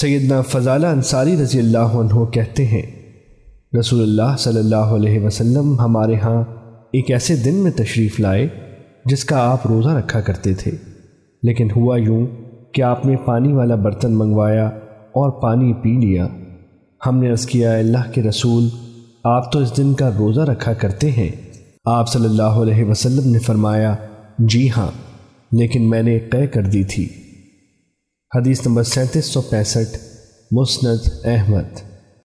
سیدنا فضالہ انصاری رضی اللہ عنہ کہتے ہیں، رسول اللہ صلی اللہ علیہ وسلم ہمارے ہاں ایک ایسے دن میں تشریف لائے جس کا آپ روزہ رکھا کرتے تھے۔ لیکن ہوا یوں کہ آپ نے پانی والا برتن منگوایا اور پانی پی لیا۔ ہم نے عرض کیا اللہ کے رسول، آپ تو اس دن کا روزہ رکھا کرتے ہیں۔ آپ صلی اللہ علیہ وسلم نے فرمایا جی ہاں لیکن میں نے قے کر دی تھی۔ حدیث نمبر سینتیس سو پینسٹھ مسند احمد۔